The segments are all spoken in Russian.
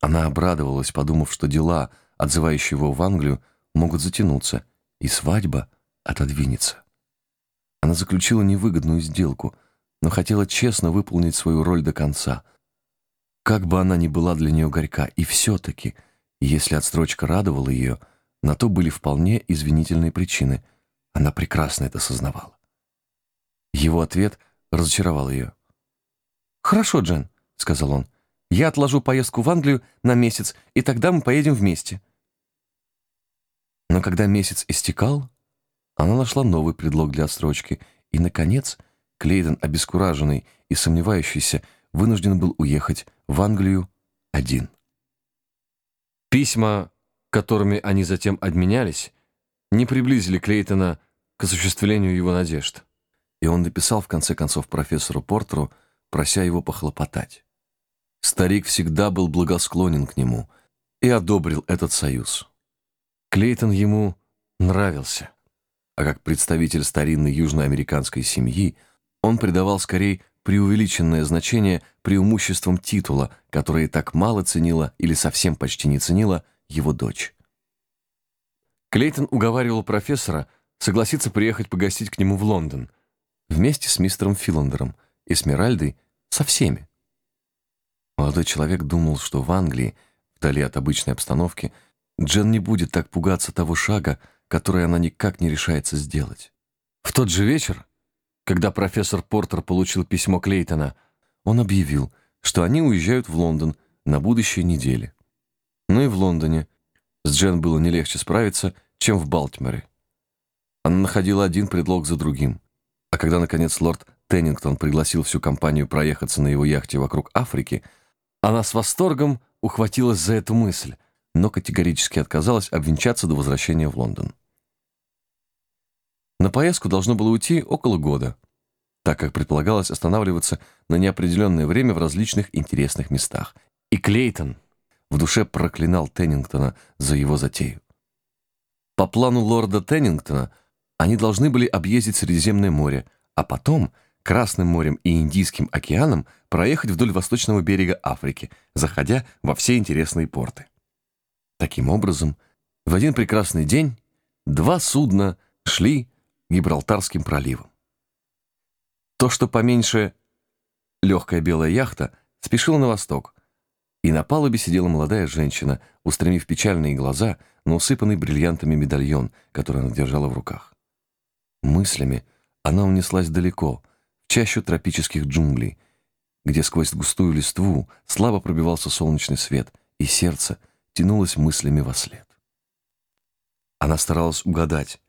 Она обрадовалась, подумав, что дела, отзывающие его в Англию, могут затянуться, и свадьба отодвинется. Она заключила невыгодную сделку, но хотела честно выполнить свою роль до конца. Как бы она ни была для нее горька, и все-таки, если отстрочка радовала ее, на то были вполне извинительные причины. Она прекрасно это сознавала. Его ответ разочаровал ее. «Хорошо, Джен», — сказал он, — «я отложу поездку в Англию на месяц, и тогда мы поедем вместе». Но когда месяц истекал, она нашла новый предлог для отсрочки, и, наконец, Клейден, обескураженный и сомневающийся, вынужден был уехать в Англию один. Письма, которыми они затем обменялись, не приблизили Клейтона к осуществлению его надежд. И он написал, в конце концов, профессору Портеру, прося его похлопотать. Старик всегда был благосклонен к нему и одобрил этот союз. Клейтон ему нравился, а как представитель старинной южноамериканской семьи он придавал скорее преувеличенное значение преимуществам титула, которые так мало ценила или совсем почти не ценила его дочь. Клейтон уговаривал профессора согласиться приехать погостить к нему в Лондон вместе с мистером Филандером, Эсмеральдой, со всеми. Молодой человек думал, что в Англии, вдали от обычной обстановки, Джен не будет так пугаться того шага, который она никак не решается сделать. В тот же вечер, когда профессор Портер получил письмо Клейтона, он объявил, что они уезжают в Лондон на будущей неделе. Ну и в Лондоне с Джен было не легче справиться, чем в Балтиморе. Она находила один предлог за другим. А когда, наконец, лорд Теннингтон пригласил всю компанию проехаться на его яхте вокруг Африки, она с восторгом ухватилась за эту мысль — но категорически отказалась обвенчаться до возвращения в Лондон. На поездку должно было уйти около года, так как предполагалось останавливаться на неопределенное время в различных интересных местах. И Клейтон в душе проклинал Теннингтона за его затею. По плану лорда Теннингтона они должны были объездить Средиземное море, а потом Красным морем и Индийским океаном проехать вдоль восточного берега Африки, заходя во все интересные порты. Таким образом, в один прекрасный день два судна шли Гибралтарским проливом. То, что поменьше легкая белая яхта, спешила на восток, и на палубе сидела молодая женщина, устремив печальные глаза на усыпанный бриллиантами медальон, который она держала в руках. Мыслями она унеслась далеко, чащу тропических джунглей, где сквозь густую листву слабо пробивался солнечный свет, и сердце тянулась мыслями во след. Она старалась угадать,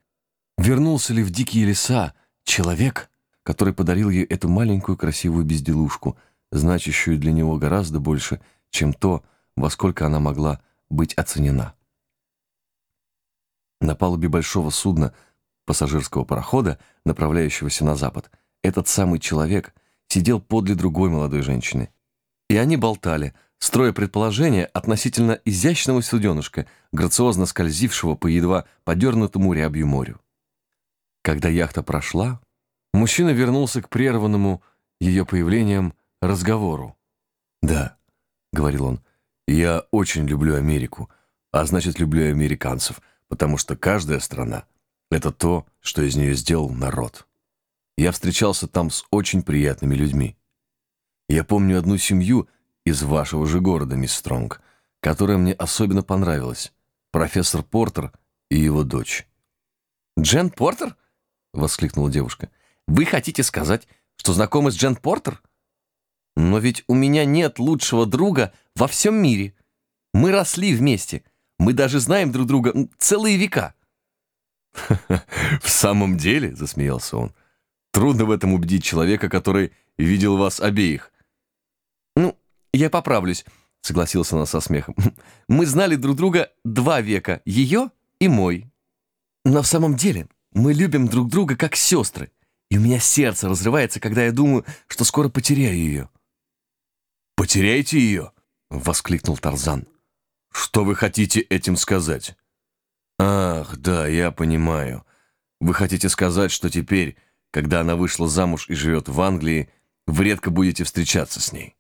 вернулся ли в дикие леса человек, который подарил ей эту маленькую красивую безделушку, значащую для него гораздо больше, чем то, во сколько она могла быть оценена. На палубе большого судна, пассажирского парохода, направляющегося на запад, этот самый человек сидел подле другой молодой женщины. И они болтали — строя предположения относительно изящного суденышка, грациозно скользившего по едва подернутому рябью морю. Когда яхта прошла, мужчина вернулся к прерванному ее появлением разговору. «Да», — говорил он, — «я очень люблю Америку, а значит, люблю американцев, потому что каждая страна — это то, что из нее сделал народ. Я встречался там с очень приятными людьми. Я помню одну семью — из вашего же города, мисс Стронг, которая мне особенно понравилась. Профессор Портер и его дочь». «Джен Портер?» — воскликнула девушка. «Вы хотите сказать, что знакомы с Джен Портер? Но ведь у меня нет лучшего друга во всем мире. Мы росли вместе. Мы даже знаем друг друга целые века». «В самом деле», — засмеялся он, — «трудно в этом убедить человека, который видел вас обеих. «Я поправлюсь», — согласился она со смехом. «Мы знали друг друга два века, ее и мой. Но в самом деле мы любим друг друга как сестры, и у меня сердце разрывается, когда я думаю, что скоро потеряю ее». «Потеряете ее?» — воскликнул Тарзан. «Что вы хотите этим сказать?» «Ах, да, я понимаю. Вы хотите сказать, что теперь, когда она вышла замуж и живет в Англии, вы редко будете встречаться с ней?»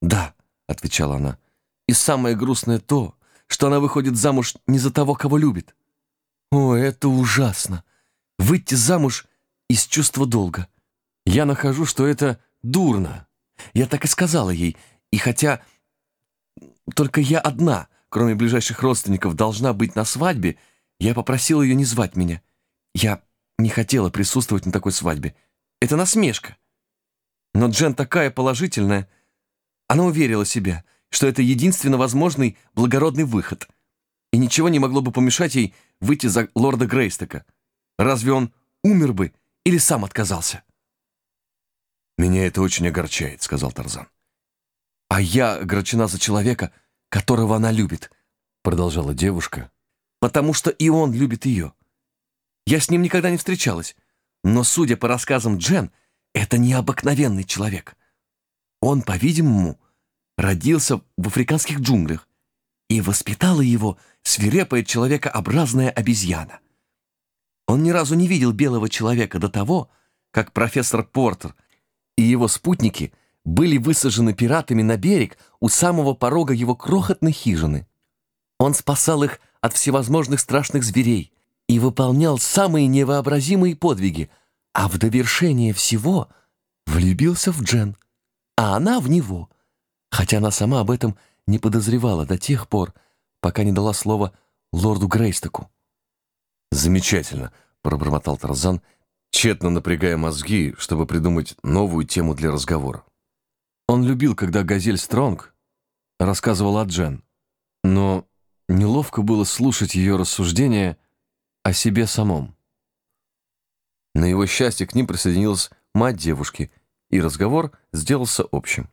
«Да», — отвечала она, — «и самое грустное то, что она выходит замуж не за того, кого любит. О, это ужасно. Выйти замуж из чувства долга. Я нахожу, что это дурно. Я так и сказала ей. И хотя только я одна, кроме ближайших родственников, должна быть на свадьбе, я попросила ее не звать меня. Я не хотела присутствовать на такой свадьбе. Это насмешка. Но Джен такая положительная. Она уверила себя, что это единственно возможный благородный выход. И ничего не могло бы помешать ей выйти за лорда Грейстока. Разве он умер бы или сам отказался? «Меня это очень огорчает», — сказал Тарзан. «А я огорчена за человека, которого она любит», — продолжала девушка, «потому что и он любит ее. Я с ним никогда не встречалась, но, судя по рассказам Джен, это необыкновенный человек. Он, по-видимому, родился в африканских джунглях, и воспитала его свирепая человекообразная обезьяна. Он ни разу не видел белого человека до того, как профессор Портер и его спутники были высажены пиратами на берег у самого порога его крохотной хижины. Он спасал их от всевозможных страшных зверей и выполнял самые невообразимые подвиги, а в довершение всего влюбился в Джен, а она в него, хотя она сама об этом не подозревала до тех пор, пока не дала слово лорду Грейстоку. «Замечательно», — пробормотал Тарзан, тщетно напрягая мозги, чтобы придумать новую тему для разговора. Он любил, когда Газель Стронг рассказывала о Джен, но неловко было слушать ее рассуждения о себе самом. На его счастье к ним присоединилась мать девушки, и разговор сделался общим.